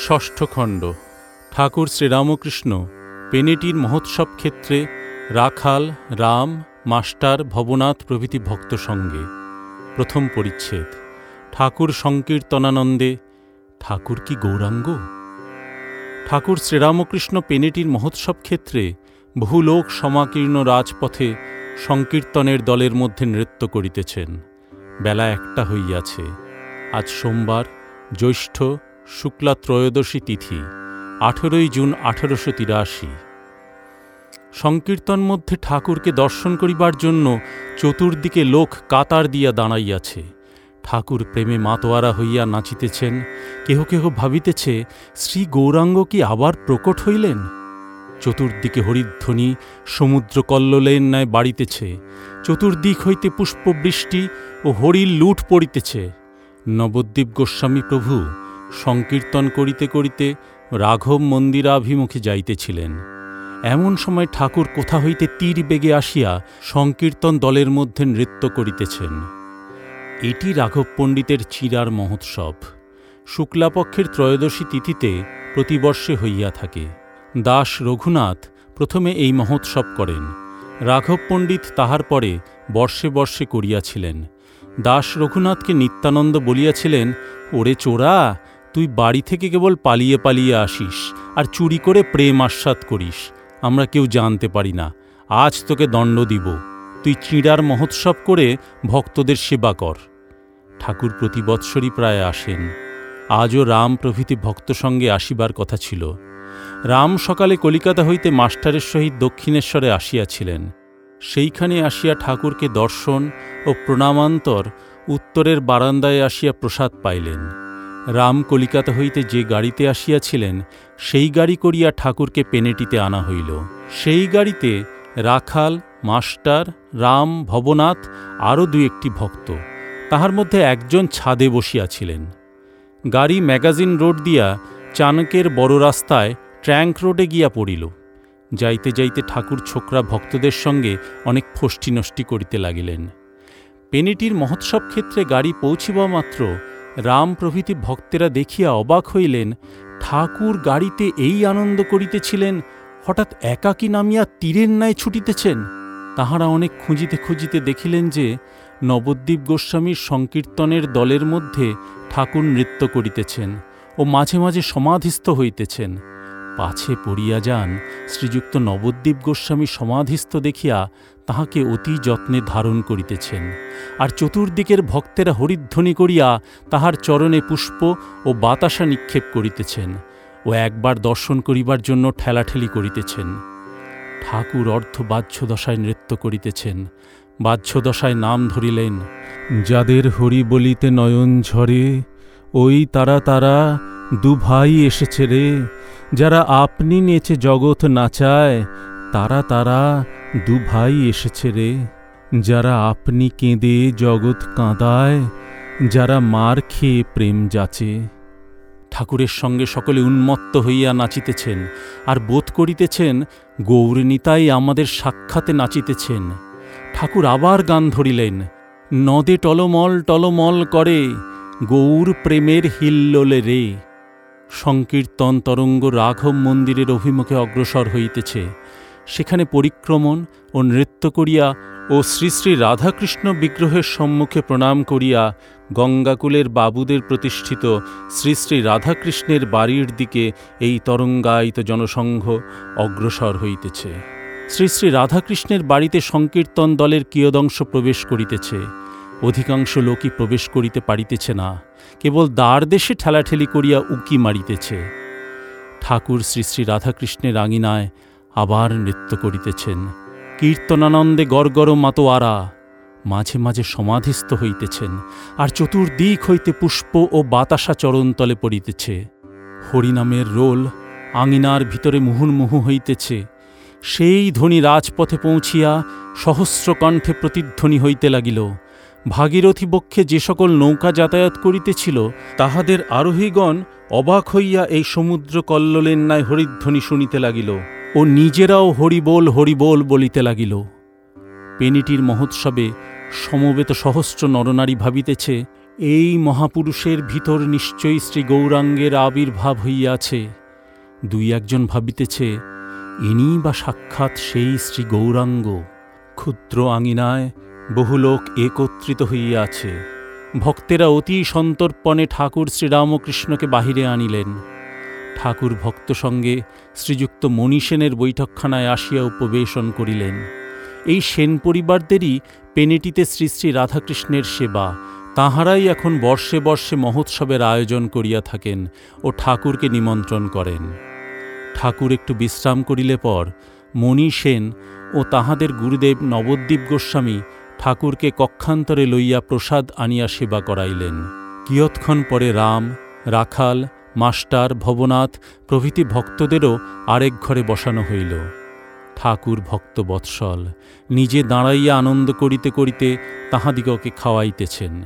ষষ্ঠ খণ্ড ঠাকুর শ্রীরামকৃষ্ণ পেনেটির মহোৎসব ক্ষেত্রে রাখাল, রাম, মাস্টার, ভবনাথ প্রভৃতি ভক্ত সঙ্গে। প্রথম পরিচ্ছেদ। ঠাকুর সংকীর্তনানন্দে, ঠাকুর কি গৌরাঙ্গ? ঠাকুর শ্রীরামকৃষ্ণ পেনেটির মহোৎসব ক্ষেত্রে বহু লোক সমাকীর্ণ রাজপথে সংকীর্তনের দলের মধ্যে নৃত্য করিতেছেন। বেলা একটা হইয়াছে। আজ সোমবার জ্যৈষ্ঠ শুক্লা ত্রয়োদশী তিথি, আঠেরোই জুন আঠেরোশো তিরাশি। সংকীর্তন মধ্যে ঠাকুরকে দর্শন করিবার জন্য চতুর্দিকে লোক কাতার দিয়া দাঁড়াইয়াছে। ঠাকুর প্রেমে মাতোয়ারা হইয়া নাচিতেছেন, কেহ কেহ ভাবিতেছে, শ্রী গৌরাঙ্গ কি আবার প্রকট হইলেন? চতুর্দিকে হরিধ্বনি সমুদ্র কল্লোলের ন্যায় বাড়িতেছে, চতুর্দিক হইতে পুষ্পবৃষ্টি ও হরির লুট পড়িতেছে। নবদ্বীপ গোস্বামী প্রভু সংকীর্তন করিতে করিতে রাঘব মন্দিরাভিমুখে যাইতেছিলেন। এমন সময় ঠাকুর কোথা হইতে তীর বেগে আসিয়া সংকীর্তন দলের মধ্যে নৃত্য করিতেছেন। এটি রাঘব পণ্ডিতের চিরার মহোৎসব। শুক্লাপক্ষের ত্রয়োদশী তিথিতে প্রতিবর্ষে হইয়া থাকে। দাস রঘুনাথ প্রথমে এই মহোৎসব করেন। রাঘব পণ্ডিত তাহার পরে বর্ষে বর্ষে করিয়াছিলেন। দাস রঘুনাথকে নিত্যানন্দ বলিয়াছিলেন, ওরে চোরা তুই বাড়ি থেকে কেবল পালিয়ে পালিয়ে আসিস আর চুরি করে প্রেম আস্বাদ করিস। আমরা কেউ জানতে পারি না। আজ তোকে দণ্ড দিব। তুই চিঁড়ার মহোৎসব করে ভক্তদের সেবা কর। ঠাকুর প্রতি বৎসরই প্রায় আসেন। আজও রাম প্রভৃতি ভক্ত সঙ্গে আসিবার কথা ছিল। রাম সকালে কলিকাতা হইতে মাস্টারের সহিত দক্ষিণেশ্বরে আসিয়াছিলেন। সেইখানে আসিয়া ঠাকুরকে দর্শন ও প্রণামান্তর উত্তরের বারান্দায় আসিয়া প্রসাদ পাইলেন। রাম কলিকাতা হইতে যে গাড়িতে আসিয়াছিলেন, সেই গাড়ি করিয়া ঠাকুরকে পেনেটিতে আনা হইল। সেই গাড়িতে রাখাল, মাস্টার, রাম, ভবনাথ আরও দু একটি ভক্ত। তাহার মধ্যে একজন ছাদে বসিয়াছিলেন। গাড়ি ম্যাগাজিন রোড দিয়া চানকের বড় রাস্তায় ট্র্যাঙ্ক রোডে গিয়া পড়িল। যাইতে যাইতে ঠাকুর ছোকরা ভক্তদের সঙ্গে অনেক ফষ্টি নষ্টি করিতে লাগিলেন। পেনেটির মহোৎসব ক্ষেত্রে গাড়ি পৌঁছিবা মাত্র রাম প্রভৃতি ভক্তেরা দেখিয়া অবাক হইলেন, ঠাকুর গাড়িতে এই আনন্দ করিতেছিলেন, হঠাৎ একাকী নামিয়া তীরের ন্যায় ছুটিতেছেন। তাহারা অনেক খুঁজিতে খুঁজিতে দেখিলেন যে, নবদ্বীপ গোস্বামীর সংকীর্তনের দলের মধ্যে ঠাকুর নৃত্য করিতেছেন ও মাঝে মাঝে সমাধিস্থ হইতেছেন। পাছে পড়িয়া যান, শ্রীযুক্ত নবদ্বীপ গোস্বামী সমাধিস্থ দেখিয়া তাহাকে অতি যত্নে ধারণ করিতেছেন। আর চতুর্দিকের ভক্তেরা হরিধ্বনি করিয়া তাহার চরণে পুষ্প ও বাতাসা নিক্ষেপ করিতেছেন ও একবার দর্শন করিবার জন্য ঠেলাঠেলি করিতেছেন। ঠাকুর অর্ধ বাহ্যদশায় নৃত্য করিতেছেন। বাহ্যদশায় নাম ধরিলেন, যাদের হরি বলিতে নয়ন ঝরে, ওই তারা তারা দু ভাই এসেছে রে। যারা আপনি নেচে জগৎ নাচায়, তারা তারা দু ভাই এসেছে রে। যারা আপনি কেঁদে জগৎ কাঁদায়, যারা মার খেয়ে প্রেম যাচে। ঠাকুরের সঙ্গে সকলে উন্মত্ত হইয়া নাচিতেছেন, আর বোধ করিতেছেন, গৌরনীতাই আমাদের সাক্ষাতে নাচিতেছেন। ঠাকুর আবার গান ধরিলেন, নদে টলমল টলমল করে, গৌর প্রেমের হিল্লোলে রে। সংকীর্তন তরঙ্গ রাঘব মন্দিরের অভিমুখে অগ্রসর হইতেছে সেখানে পরিক্রমণ ও নৃত্য করিয়া ও শ্রী শ্রী রাধাকৃষ্ণ বিগ্রহের সম্মুখে প্রণাম করিয়া গঙ্গাকুলের বাবুদের প্রতিষ্ঠিত শ্রী শ্রী রাধাকৃষ্ণের বাড়ির দিকে এই তরঙ্গায়িত জনসংঘ অগ্রসর হইতেছে। শ্রী শ্রী রাধাকৃষ্ণের বাড়িতে সংকীর্তন দলের কিয়দংশ প্রবেশ করিতেছে। অধিকাংশ লোকই প্রবেশ করিতে পারিতেছে না। কেবল দ্বার দেশে ঠেলাঠেলি করিয়া উকি মারিতেছে। ঠাকুর শ্রী শ্রী রাধাকৃষ্ণের আঙিনায় আবার নৃত্য করিতেছেন। কীর্তনানন্দে গড়গড় মাতোয়ারা মাঝে মাঝে সমাধিস্থ হইতেছেন আর চতুর্দিক হইতে পুষ্প ও বাতাসা চরণতলে পড়িতেছে। হরিনামের রোল আঙিনার ভিতরে মুহুর্মুহু হইতেছে। সেই ধ্বনি রাজপথে পৌঁছিয়া সহস্র কণ্ঠে প্রতিধ্বনি হইতে লাগিল। ভাগীরথী বক্ষে যে সকল নৌকা যাতায়াত করিতেছিল, তাহাদের আরোহীগণ অবাক হইয়া এই সমুদ্র কল্লোলের ন্যায় হরিধ্বনি শুনিতে লাগিল। ও নিজেরাও হরিবোল হরিবোল বলিতে লাগিল। পেনিটির মহোৎসবে সমবেত সহস্র নরনারী ভাবিতেছে, এই মহাপুরুষের ভিতর নিশ্চয়ই শ্রী গৌরাঙ্গের আবির্ভাব হইয়াছে। দুই একজন ভাবিতেছে ইনি বা সাক্ষাৎ সেই শ্রী গৌরাঙ্গ। ক্ষুদ্র আঙিনায় বহু লোক একত্রিত হইয়াছে। ভক্তেরা অতি সন্তর্পণে ঠাকুর শ্রীরামকৃষ্ণকে বাহিরে আনিলেন। ঠাকুর ভক্ত সঙ্গে শ্রীযুক্ত মণিসেনের বৈঠকখানায় আসিয়া উপবেশন করিলেন। এই সেন পরিবারদেরই পেনেটিতে শ্রী শ্রী রাধাকৃষ্ণের সেবা, তাহারাই এখন বর্ষে বর্ষে মহোৎসবের আয়োজন করিয়া থাকেন ও ঠাকুরকে নিমন্ত্রণ করেন। ঠাকুর একটু বিশ্রাম করিলে পর মণি সেন ও তাহাদের গুরুদেব নবদ্বীপ গোস্বামী ঠাকুরকে কক্ষান্তরে লইয়া প্রসাদ আনিয়া সেবা করাইলেন। কিয়ৎক্ষণ পরে রাম, রাখাল মাস্টার ভবনাথ প্রভৃতি ভক্তদেরও আরেক ঘরে বসানো হইল। ঠাকুর ভক্ত বৎসল, নিজে দাঁড়াইয়া আনন্দ করিতে করিতে তাহাদিগকে খাওয়াইতেছেন।